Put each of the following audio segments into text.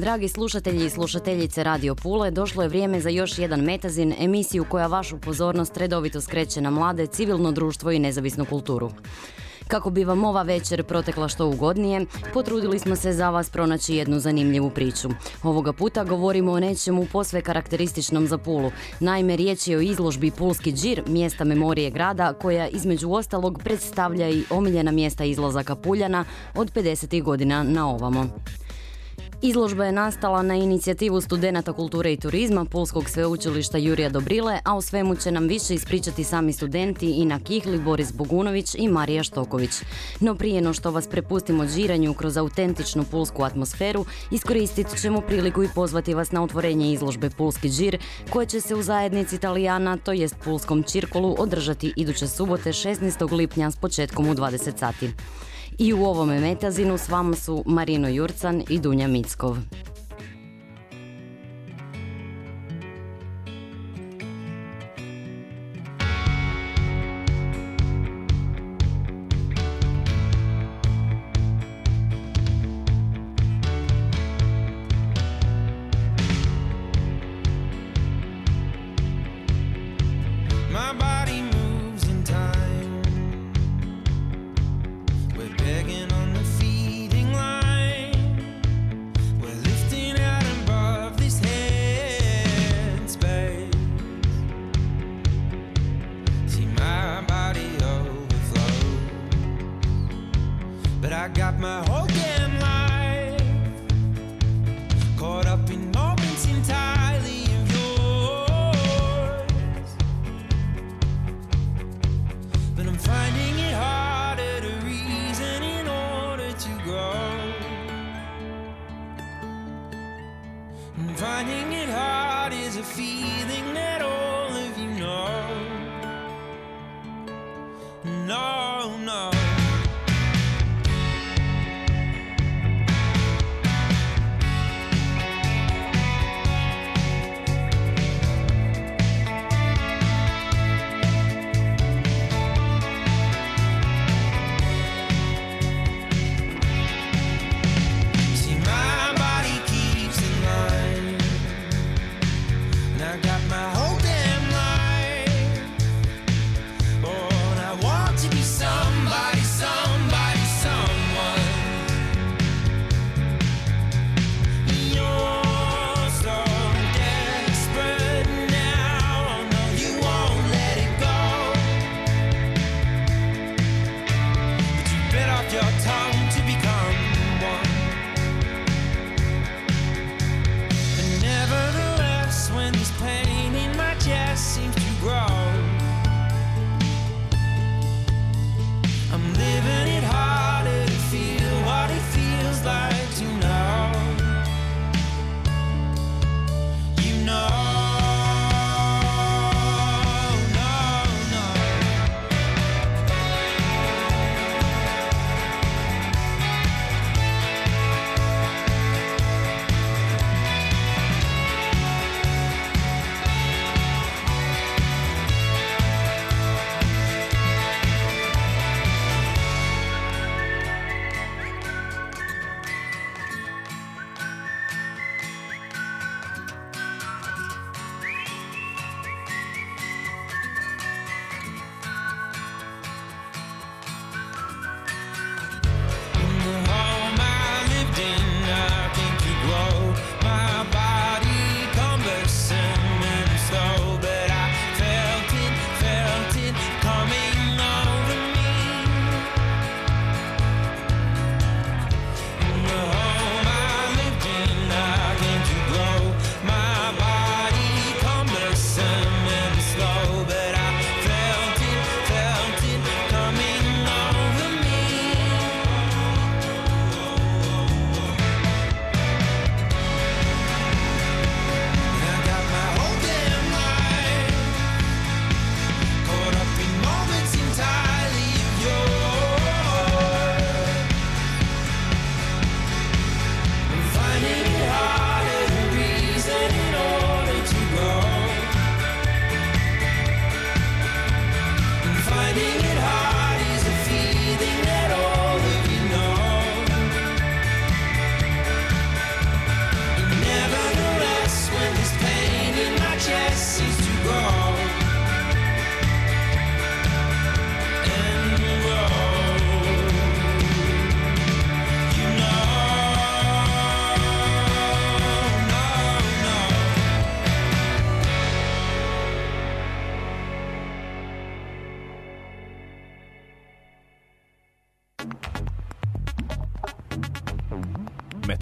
Dragi slušatelji i slušateljice Radio Pule, došlo je vrijeme za još jedan Metazin, emisiju koja vašu pozornost redovito skreće na mlade, civilno društvo i nezavisnu kulturu. Kako bi vam ova večer protekla što ugodnije, potrudili smo se za vas pronaći jednu zanimljivu priču. Ovoga puta govorimo o nečemu posve karakterističnom za Pulu. Naime, riječ je o izložbi Pulski džir, mjesta memorije grada, koja između ostalog predstavlja i omiljena mjesta izlazaka Puljana od 50. godina na ovamo. Izložba je nastala na inicijativu studenata kulture i turizma Pulskog sveučilišta Jurija Dobrile, a o svemu će nam više ispričati sami studenti Ina Kihli, Boris Bogunović i Marija Štoković. No prije no što vas prepustimo žiranju kroz autentičnu pulsku atmosferu, iskoristit ćemo priliku i pozvati vas na otvorenje izložbe Pulski džir, koje će se u zajednici Italijana, to jest Pulskom čirkolu, održati iduće subote 16. lipnja s početkom u 20 sati. I u ovome metazinu s vama su Marino Jurcan i Dunja Mickov.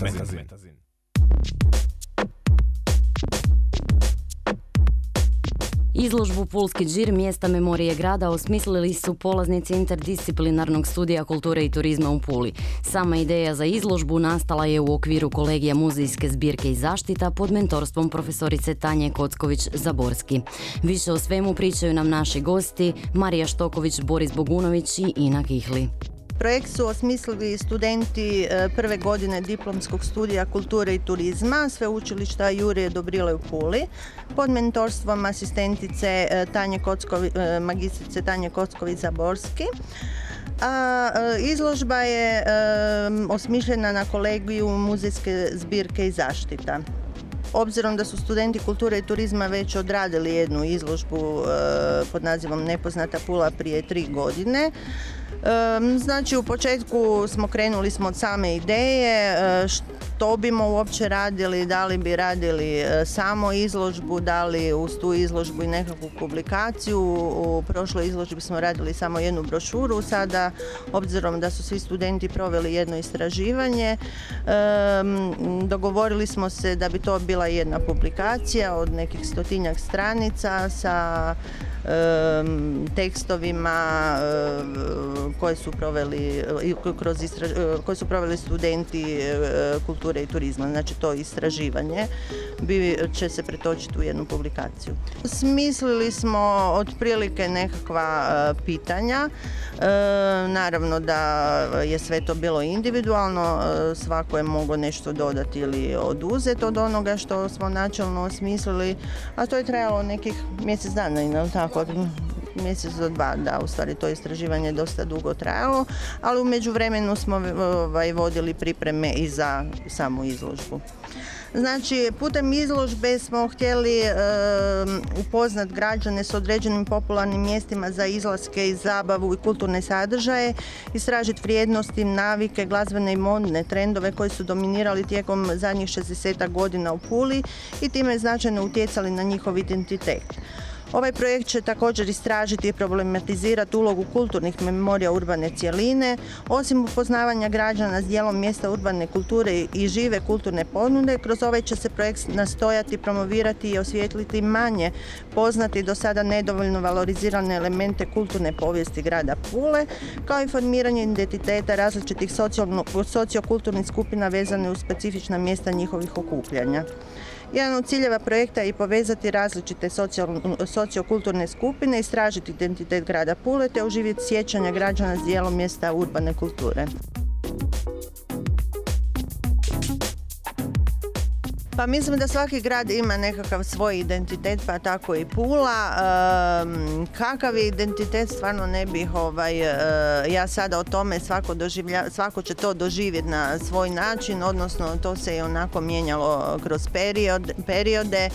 Metazin. Izložbu Pulski džir mjesta memorije grada osmislili su polaznici interdisciplinarnog studija kulture i turizma u Puli. Sama ideja za izložbu nastala je u okviru kolegija muzejske zbirke i zaštita pod mentorstvom profesorice Tanje Kocković-Zaborski. Više o svemu pričaju nam naši gosti Marija Štoković, Boris Bogunović i Ina Kihli. Projekt su osmislili studenti e, prve godine diplomskog studija kulture i turizma Sveučilišta Jurije Dobrile u Puli pod mentorstvom asistentice e, Tanje Kockovi, e, magistrice Tanje Kocković-Zaborski. A izložba je osmišljena na kolegiju muzejske zbirke i zaštita. Obzirom da su studenti kulture i turizma već odradili jednu izložbu pod nazivom Nepoznata Pula prije tri godine, Znači u početku smo krenuli smo od same ideje, e, što bimo uopće radili, da li bi radili e, samo izložbu, da li uz tu izložbu i nekakvu publikaciju. U prošloj izložbi smo radili samo jednu brošuru, sada obzirom da su svi studenti proveli jedno istraživanje, dogovorili smo se da bi to bila jedna publikacija od nekih stotinjak stranica sa tekstovima koje su proveli kroz koje su proveli studenti kulture i turizma. Znači to istraživanje će se pretočiti u jednu publikaciju. Smislili smo otprilike nekakva pitanja. Naravno da je sve to bilo individualno, svako je mogao nešto dodati ili oduzeti od onoga što smo načelno osmislili, a to je trajalo nekih mjesec dana tako mjesec do dva, da, u stvari to istraživanje dosta dugo trajalo, ali u međuvremenu smo ovaj, vodili pripreme i za samu izložbu. Znači, putem izložbe smo htjeli e, upoznat građane s određenim popularnim mjestima za izlaske i zabavu i kulturne sadržaje, istražiti vrijednosti, navike, glazbene i modne trendove koji su dominirali tijekom zadnjih 60 godina u Puli i time značajno utjecali na njihov identitet. Ovaj projekt će također istražiti i problematizirati ulogu kulturnih memorija urbane cjeline, osim upoznavanja građana s dijelom mjesta urbane kulture i žive kulturne ponude, kroz ovaj će se projekt nastojati promovirati i osvijetliti manje poznati do sada nedovoljno valorizirane elemente kulturne povijesti grada Pule, kao i formiranje identiteta različitih sociokulturnih skupina vezane uz specifična mjesta njihovih okupljanja. Jedan od ciljeva projekta je povezati različite sociokulturne skupine, istražiti identitet grada Pule te oživjeti sjećanja građana s dijelom mjesta urbane kulture. Pa mislim da svaki grad ima nekakav svoj identitet, pa tako i Pula. kakav je identitet, stvarno ne bih ovaj, e, ja sada o tome svako, doživlja, svako će to doživjeti na svoj način, odnosno to se je onako mijenjalo kroz period, periode. E,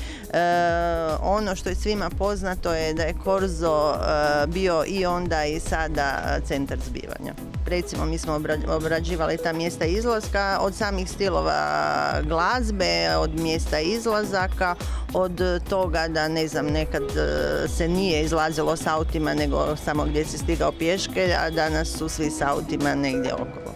ono što je svima poznato je da je Korzo e, bio i onda i sada centar zbivanja. Recimo mi smo obrađivali ta mjesta izlaska od samih stilova glazbe, od mjesta izlazaka, od toga da ne znam nekad e, se nije izlazilo s autima nego samo gdje si stigao pješke, a danas su svi s autima negdje okolo.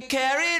could carry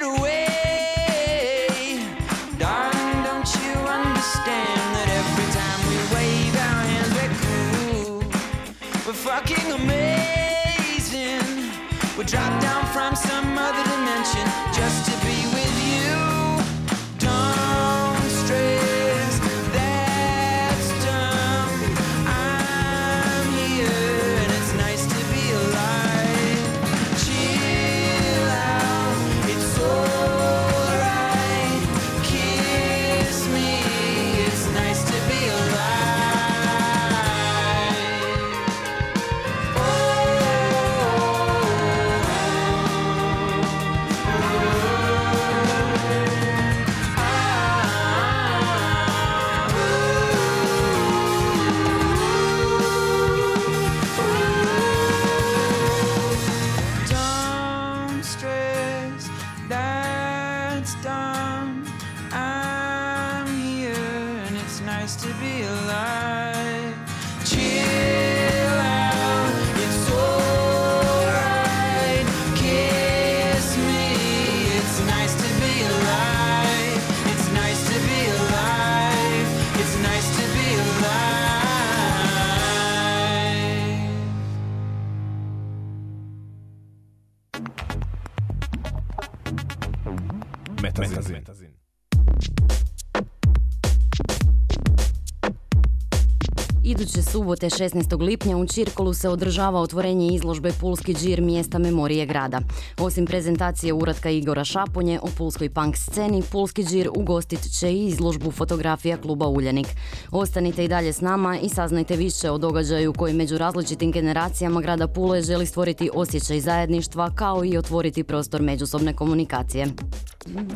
subote 16. lipnja u Čirkolu se održava otvorenje izložbe Pulski džir mjesta memorije grada. Osim prezentacije uratka Igora Šaponje o pulskoj punk sceni, Pulski džir ugostit će i izložbu fotografija kluba Uljanik. Ostanite i dalje s nama i saznajte više o događaju koji među različitim generacijama grada Pule želi stvoriti osjećaj zajedništva kao i otvoriti prostor međusobne komunikacije.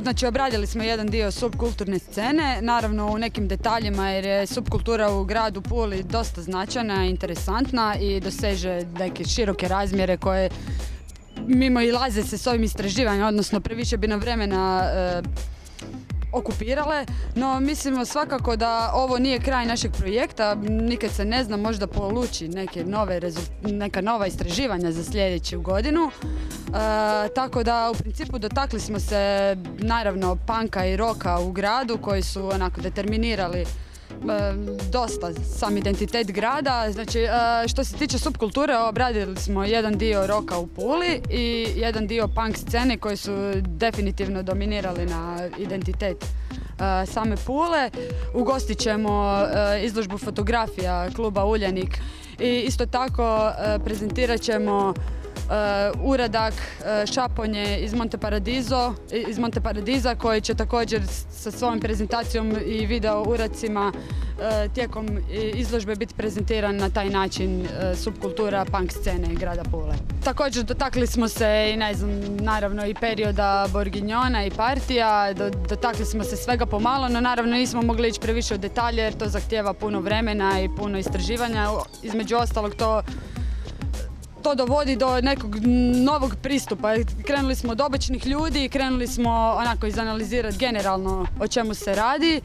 Znači obradili smo jedan dio subkulturne scene, naravno u nekim detaljima jer je subkultura u gradu Puli dosta značajna, interesantna i doseže neke široke razmjere koje mimo i laze se s ovim istraživanjem, odnosno previše bi nam vremena e, okupirale, no mislimo svakako da ovo nije kraj našeg projekta, nikad se ne zna, možda poluči neke nove neka nova istraživanja za sljedeću godinu. E, tako da u principu dotakli smo se naravno panka i roka u gradu koji su onako determinirali dosta sam identitet grada. Znači, e, što se tiče subkulture, obradili smo jedan dio roka u Puli i jedan dio punk scene koji su definitivno dominirali na identitet e, same Pule. Ugostit ćemo e, izložbu fotografija kluba Uljanik i isto tako e, prezentirat ćemo e, uradak e, Šaponje iz Monte Paradiso, iz Monte Paradiza koji će također sa svojom prezentacijom i video uradcima e, tijekom izložbe biti prezentiran na taj način subkultura punk scene grada Pule. Također dotakli smo se i ne znam, naravno i perioda Borginjona i partija, do- dotakli smo se svega pomalo, no naravno nismo mogli ići previše u detalje jer to zahtjeva puno vremena i puno istraživanja. Između ostalog to to dovodi do nekog novog pristupa. Krenuli smo od običnih ljudi, krenuli smo onako izanalizirati generalno o čemu se radi.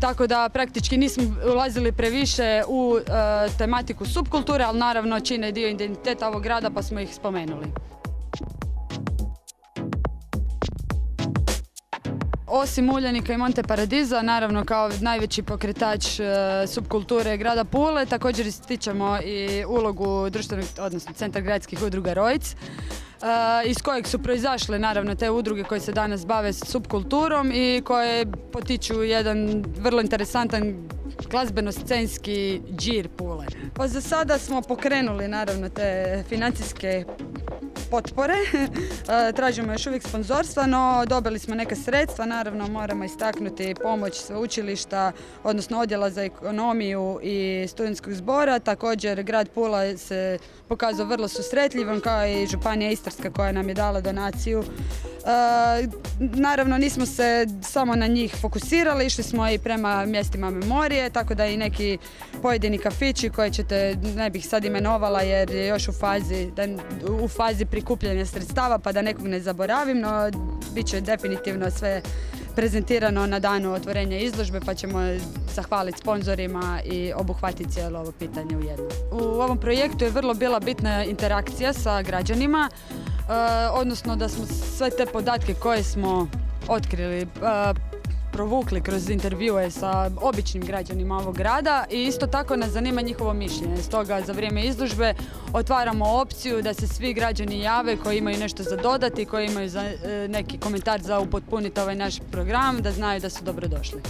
Tako da praktički nismo ulazili previše u e, tematiku subkulture, ali naravno čine dio identiteta ovog grada pa smo ih spomenuli. Osim Uljanika i Monte Paradiza, naravno kao najveći pokretač e, subkulture grada Pule, također ističemo i ulogu društvenog, odnosno Centra gradskih udruga Rojc, e, iz kojeg su proizašle naravno te udruge koje se danas bave subkulturom i koje potiču jedan vrlo interesantan glazbeno-scenski džir Pule. Pa za sada smo pokrenuli naravno te financijske potpore. E, Tražimo još uvijek sponzorstva, no dobili smo neka sredstva. Naravno moramo istaknuti pomoć sveučilišta, odnosno odjela za ekonomiju i studentskog zbora. Također grad Pula se pokazao vrlo susretljivom kao i Županija Istarska koja nam je dala donaciju E, naravno nismo se samo na njih fokusirali, išli smo i prema mjestima memorije, tako da i neki pojedini kafići koje ćete, ne bih sad imenovala jer je još u fazi, u fazi prikupljanja sredstava pa da nekog ne zaboravim, no bit će definitivno sve prezentirano na danu otvorenja izložbe pa ćemo zahvaliti sponzorima i obuhvatiti cijelo ovo pitanje u jednom. U ovom projektu je vrlo bila bitna interakcija sa građanima, e, odnosno da smo sve te podatke koje smo otkrili, e, provukli kroz intervjue sa običnim građanima ovog grada i isto tako nas zanima njihovo mišljenje. Stoga za vrijeme izložbe otvaramo opciju da se svi građani jave koji imaju nešto za dodati, koji imaju e, neki komentar za upotpuniti ovaj naš program, da znaju da su dobrodošli.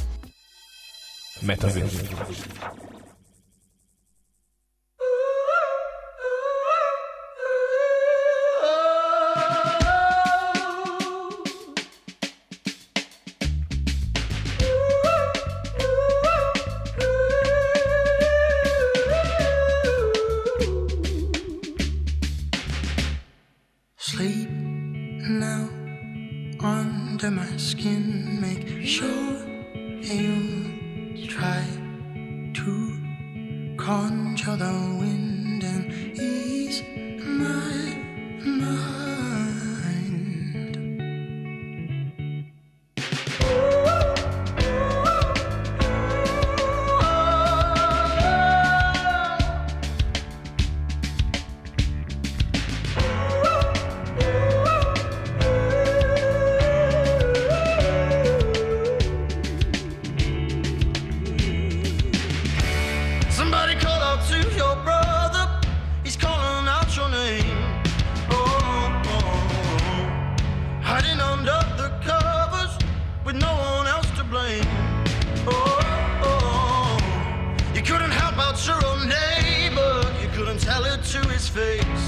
Sleep now under my skin. Make sure you try to conjure the wind and ease to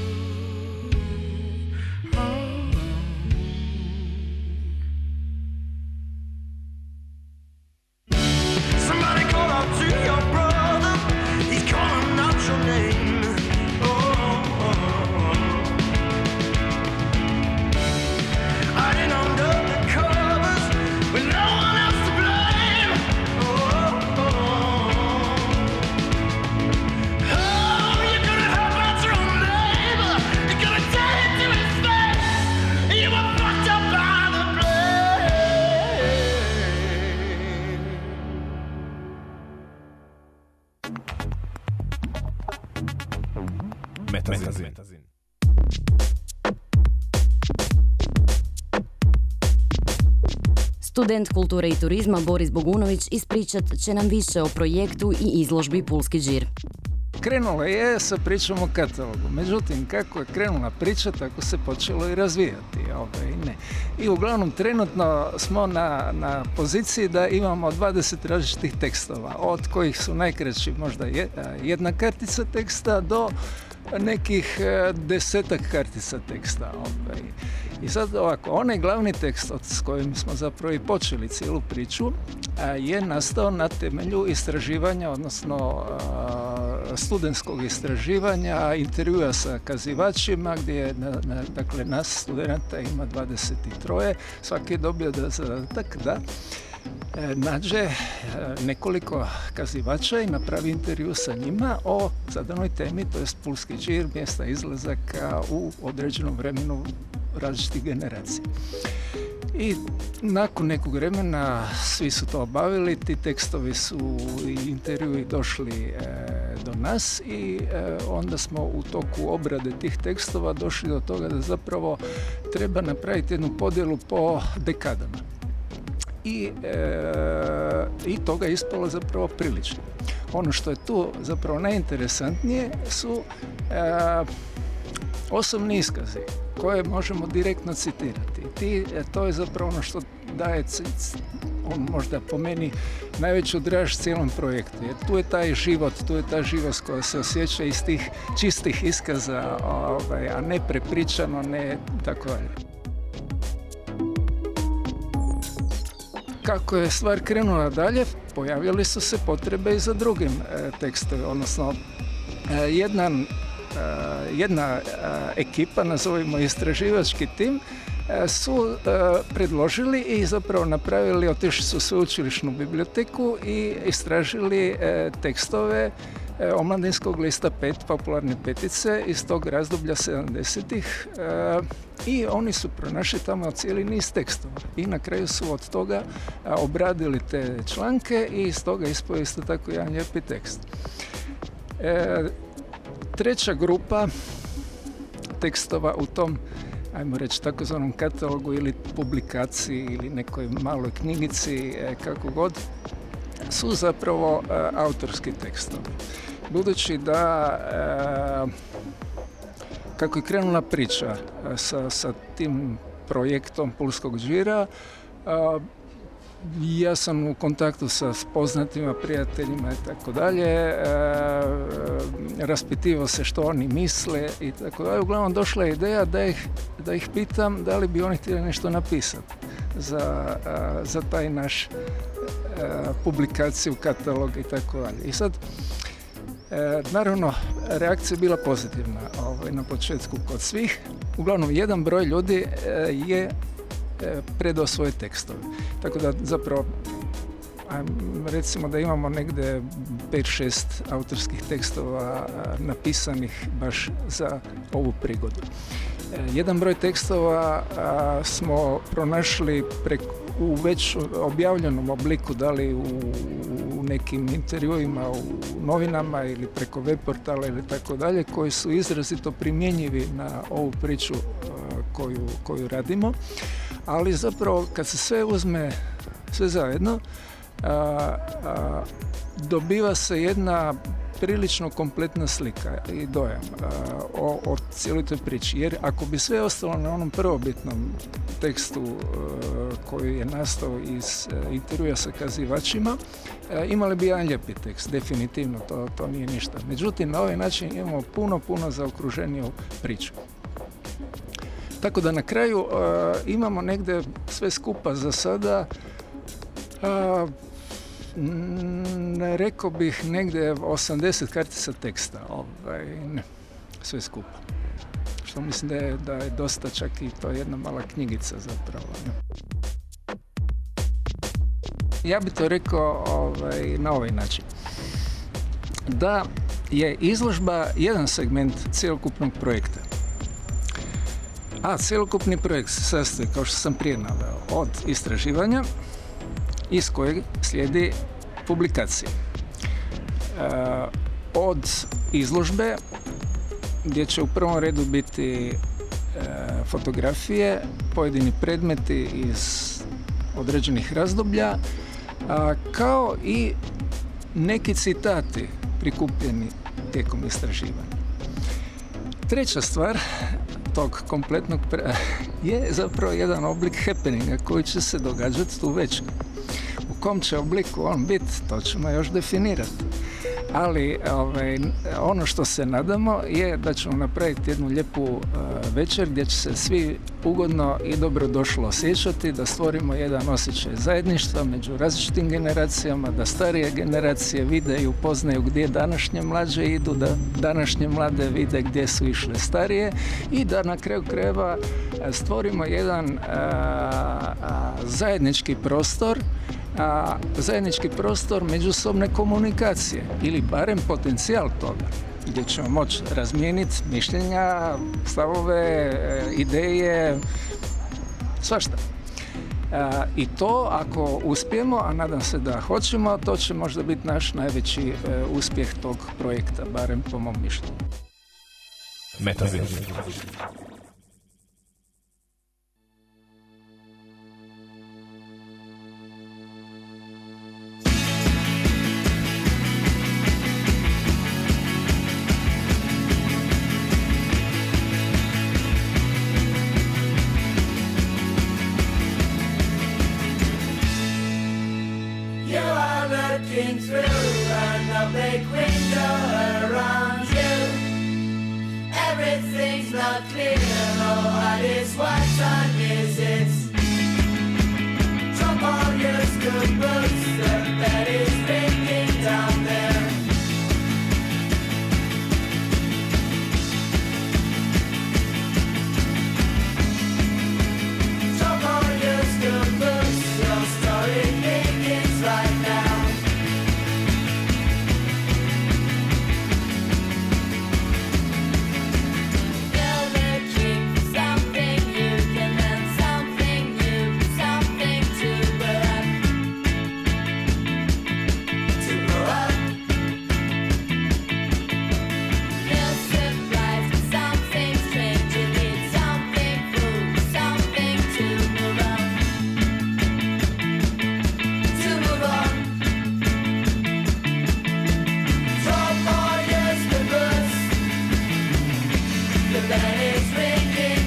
Metazin. Student kulture i turizma Boris Bogunović ispričat će nam više o projektu i izložbi Pulski džir. Krenulo je sa pričom o katalogu, međutim kako je krenula priča tako se počelo i razvijati. Ovaj, ne. I uglavnom trenutno smo na, na poziciji da imamo 20 različitih tekstova, od kojih su najkraći možda je- jedna kartica teksta do nekih e, desetak kartica teksta. Ovaj. I sad ovako, onaj glavni tekst s kojim smo zapravo i počeli cijelu priču a, je nastao na temelju istraživanja, odnosno studentskog istraživanja, intervjua sa kazivačima gdje je na, dakle, nas studenta ima 23, svaki je dobio da zadatak da e, nađe e, nekoliko kazivača i napravi intervju sa njima o zadanoj temi, to je pulski džir, mjesta izlazaka u određenom vremenu različitih generacija. I nakon nekog vremena svi su to obavili, ti tekstovi su i intervjui došli e, do nas i e, onda smo u toku obrade tih tekstova došli do toga da zapravo treba napraviti jednu podjelu po dekadama i, e, i toga je ispalo zapravo prilično. Ono što je tu zapravo najinteresantnije su e, osobni iskazi koje možemo direktno citirati. Ti, e, to je zapravo ono što daje c- c- on možda po meni najveću draž cijelom projektu. Jer tu je taj život, tu je ta živost koja se osjeća iz tih čistih iskaza, ovaj, a ne prepričano, ne tako dalje. Kako je stvar krenula dalje, pojavili su se potrebe i za drugim e, tekstovima, odnosno e, jedan, e, jedna ekipa, nazovimo istraživački tim, su predložili i zapravo napravili, otišli su sveučilišnu biblioteku i istražili tekstove omladinskog lista 5 popularne petice iz tog razdoblja 70-ih e, i oni su pronašli tamo cijeli niz tekstova i na kraju su od toga a, obradili te članke i iz toga ispao isto tako jedan lijepi tekst. E, treća grupa tekstova u tom ajmo reći takozvanom katalogu ili publikaciji ili nekoj maloj knjigici, e, kako god, su zapravo e, autorski tekstovi. Budući da e, kako je krenula priča e, sa, sa tim projektom Pulskog džira, a, ja sam u kontaktu sa poznatima, prijateljima i tako dalje, raspitivao se što oni misle i tako dalje. Uglavnom došla je ideja da ih, da ih pitam da li bi oni htjeli nešto napisati za, za taj naš publikaciju, katalog i tako dalje. I sad, naravno, reakcija je bila pozitivna ovaj, na početku kod svih. Uglavnom, jedan broj ljudi e, je e, predao svoje tekstove. Tako da zapravo recimo da imamo negdje 5-6 autorskih tekstova napisanih baš za ovu prigodu. E, Jedan broj tekstova smo pronašli prek, u već objavljenom obliku, da li u, nekim intervjuima u novinama ili preko web portala ili tako dalje, koji su izrazito primjenjivi na ovu priču a, koju, koju radimo. Ali zapravo kad se sve uzme sve zajedno, a, dobiva se jedna prilično kompletna slika i dojam a, o, o cijeloj toj priči. Jer ako bi sve ostalo na onom prvobitnom tekstu a, koji je nastao iz a, intervjua sa kazivačima, imali bi jedan lijepi tekst, definitivno, to, to nije ništa. Međutim, na ovaj način imamo puno, puno zaokruženiju priču. Tako da na kraju imamo negdje sve skupa za sada mm, rekao bih negdje 80 kartica teksta, ovaj, ne, sve skupa. Što mislim da je, da je dosta čak i to je jedna mala knjigica zapravo. Ne. Ja bi to rekao ovaj, na ovaj način. Da je izložba jedan segment cjelokupnog projekta. A cjelokupni projekt se sastoji, kao što sam prije naveo, od istraživanja, iz kojeg slijedi publikacija. E, od izložbe gdje će u prvom redu biti e, fotografije, pojedini predmeti iz određenih razdoblja, kao i neki citati prikupljeni tijekom istraživanja. Treća stvar tog kompletnog je zapravo jedan oblik happeninga koji će se događati tu već. Kom će obliku on biti, to ćemo još definirati. Ali ovaj, ono što se nadamo je da ćemo napraviti jednu lijepu uh, večer gdje će se svi ugodno i dobro došlo osjećati, da stvorimo jedan osjećaj zajedništva među različitim generacijama, da starije generacije vide i upoznaju gdje današnje mlađe idu, da današnje mlade vide gdje su išle starije i da na kraju krajeva uh, stvorimo jedan uh, zajednički prostor a, zajednički prostor međusobne komunikacije ili barem potencijal toga gdje ćemo moći razmijeniti mišljenja, stavove, e, ideje, svašta. A, I to ako uspijemo, a nadam se da hoćemo, to će možda biti naš najveći e, uspjeh tog projekta, barem po mom mišljenju. and it's ringing.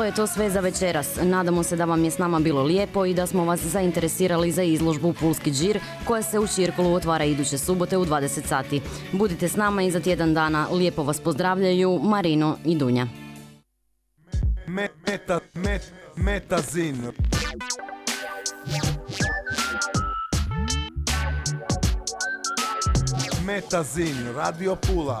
Bilo je to sve za večeras. Nadamo se da vam je s nama bilo lijepo i da smo vas zainteresirali za izložbu Pulski džir koja se u Čirkulu otvara iduće subote u 20 sati. Budite s nama i za tjedan dana. Lijepo vas pozdravljaju Marino i Dunja. Me- meta, met, metazin. Metazin, Radio Pula,